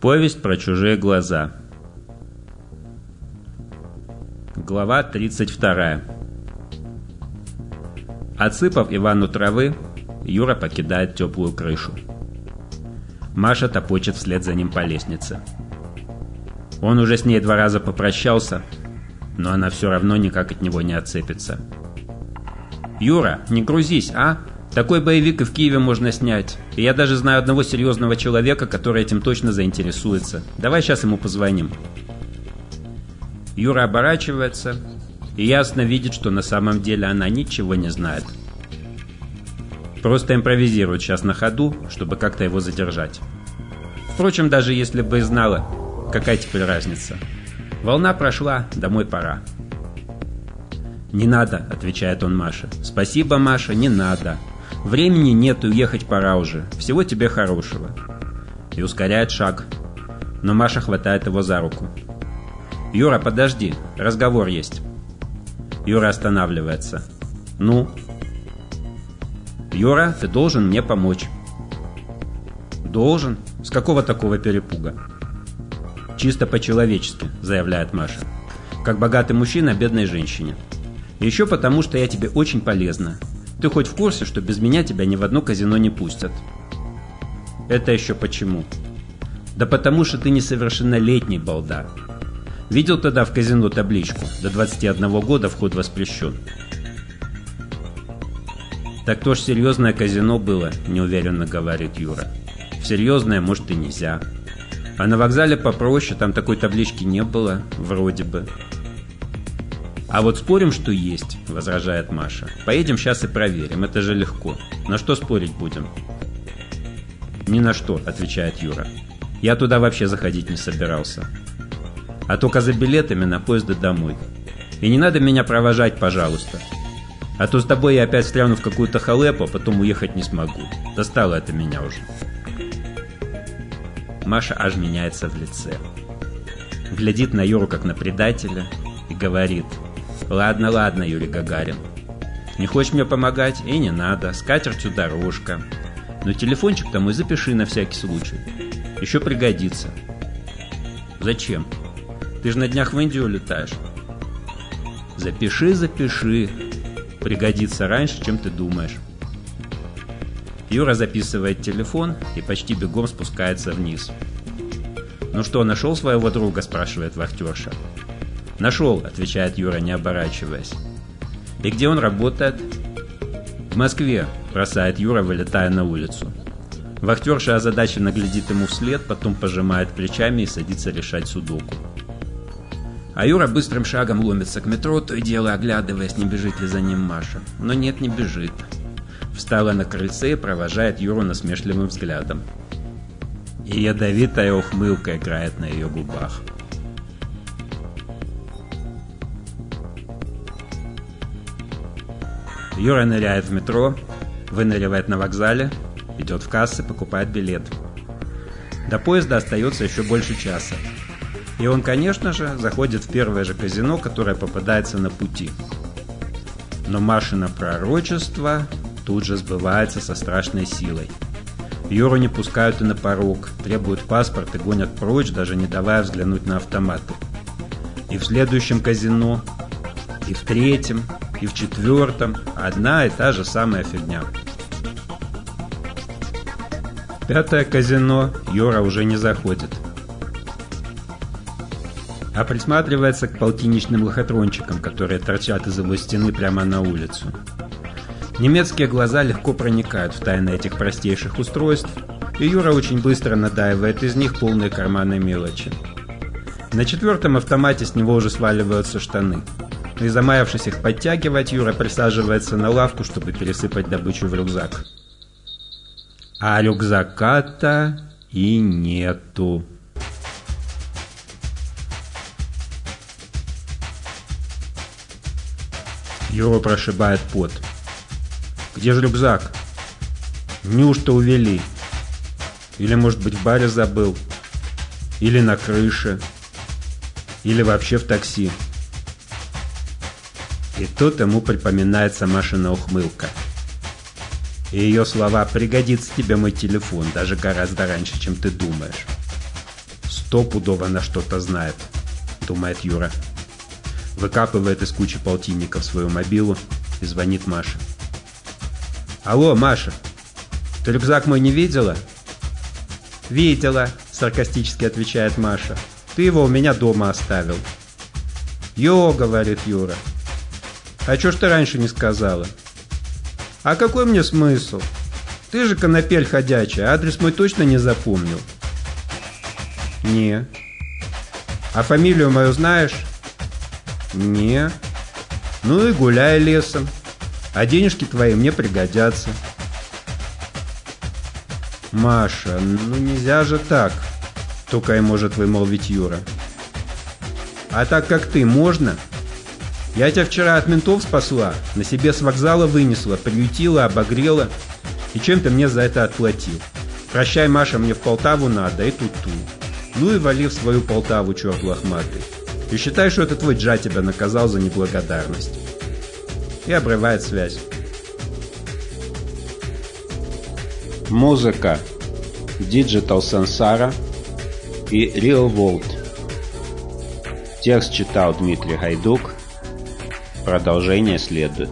Повесть про чужие глаза. Глава 32. Отсыпав Ивану травы, Юра покидает теплую крышу. Маша топочет вслед за ним по лестнице. Он уже с ней два раза попрощался, но она все равно никак от него не отцепится. «Юра, не грузись, а? Такой боевик и в Киеве можно снять. И я даже знаю одного серьезного человека, который этим точно заинтересуется. Давай сейчас ему позвоним». Юра оборачивается и ясно видит, что на самом деле она ничего не знает. Просто импровизирует сейчас на ходу, чтобы как-то его задержать. Впрочем, даже если бы и знала, какая теперь разница. Волна прошла, домой пора. «Не надо», — отвечает он Маше. «Спасибо, Маша, не надо. Времени нет, уехать пора уже. Всего тебе хорошего». И ускоряет шаг. Но Маша хватает его за руку. «Юра, подожди, разговор есть». Юра останавливается. «Ну?» «Юра, ты должен мне помочь». «Должен? С какого такого перепуга?» «Чисто по-человечески», — заявляет Маша. «Как богатый мужчина бедной женщине. Еще потому, что я тебе очень полезна. Ты хоть в курсе, что без меня тебя ни в одно казино не пустят?» «Это еще почему?» «Да потому, что ты несовершеннолетний, балда. Видел тогда в казино табличку «До 21 года вход воспрещен». «Так то ж серьезное казино было», – неуверенно говорит Юра. «В серьезное, может, и нельзя. А на вокзале попроще, там такой таблички не было, вроде бы». «А вот спорим, что есть», – возражает Маша. «Поедем сейчас и проверим, это же легко. На что спорить будем?» «Ни на что», – отвечает Юра. «Я туда вообще заходить не собирался. А только за билетами на поезды домой. И не надо меня провожать, пожалуйста. А то с тобой я опять встряну в какую-то халепу, а потом уехать не смогу. Достало это меня уже». Маша аж меняется в лице. Глядит на Юру как на предателя и говорит – Ладно, ладно, Юрий Гагарин. Не хочешь мне помогать? И не надо. С катертью дорожка. Но телефончик там и запиши на всякий случай. Еще пригодится. Зачем? Ты же на днях в Индию летаешь. Запиши, запиши. Пригодится раньше, чем ты думаешь. Юра записывает телефон и почти бегом спускается вниз. «Ну что, нашел своего друга?» – спрашивает вахтерша. «Нашел», — отвечает Юра, не оборачиваясь. «И где он работает?» «В Москве», — бросает Юра, вылетая на улицу. Вахтерша озадаченно глядит ему вслед, потом пожимает плечами и садится решать судоку. А Юра быстрым шагом ломится к метро, то и дело оглядываясь, не бежит ли за ним Маша. Но нет, не бежит. Встала на крыльце и провожает Юру насмешливым взглядом. И ядовитая ухмылка играет на ее губах. Юра ныряет в метро, выныривает на вокзале, идет в кассы, покупает билет. До поезда остается еще больше часа. И он, конечно же, заходит в первое же казино, которое попадается на пути. Но Машина пророчество тут же сбывается со страшной силой. Юру не пускают и на порог, требуют паспорт и гонят прочь, даже не давая взглянуть на автоматы. И в следующем казино, и в третьем, и в четвертом одна и та же самая фигня. Пятое казино Юра уже не заходит. А присматривается к полтинничным лохотрончикам, которые торчат из его стены прямо на улицу. Немецкие глаза легко проникают в тайны этих простейших устройств, и Юра очень быстро надаивает из них полные карманы мелочи. На четвертом автомате с него уже сваливаются штаны – и замаявшись их подтягивать, Юра присаживается на лавку, чтобы пересыпать добычу в рюкзак. А рюкзака-то и нету. Юра прошибает пот. «Где же рюкзак?» «Неужто увели?» «Или, может быть, в баре забыл?» «Или на крыше?» «Или вообще в такси?» И тут ему припоминается Машина ухмылка. И ее слова «пригодится тебе мой телефон» даже гораздо раньше, чем ты думаешь. Стопудово она что-то знает, думает Юра. Выкапывает из кучи полтинников свою мобилу и звонит Маше. «Алло, Маша, ты рюкзак мой не видела?» «Видела», — саркастически отвечает Маша. «Ты его у меня дома оставил». «Йо», — говорит Юра. «А чё ж ты раньше не сказала?» «А какой мне смысл? Ты же конопель ходячая, адрес мой точно не запомнил». «Не». «А фамилию мою знаешь?» «Не». «Ну и гуляй лесом. А денежки твои мне пригодятся». «Маша, ну нельзя же так», — только и может вымолвить Юра. «А так как ты, можно?» «Я тебя вчера от ментов спасла, на себе с вокзала вынесла, приютила, обогрела. И чем ты мне за это отплатил? Прощай, Маша, мне в Полтаву надо, и тут-ту. Ну и вали в свою Полтаву, черт лохматый. И считай, что это твой Джа тебя наказал за неблагодарность». И обрывает связь. Музыка Digital Sansara и Real World. Текст читал Дмитрий Гайдук. Продолжение следует.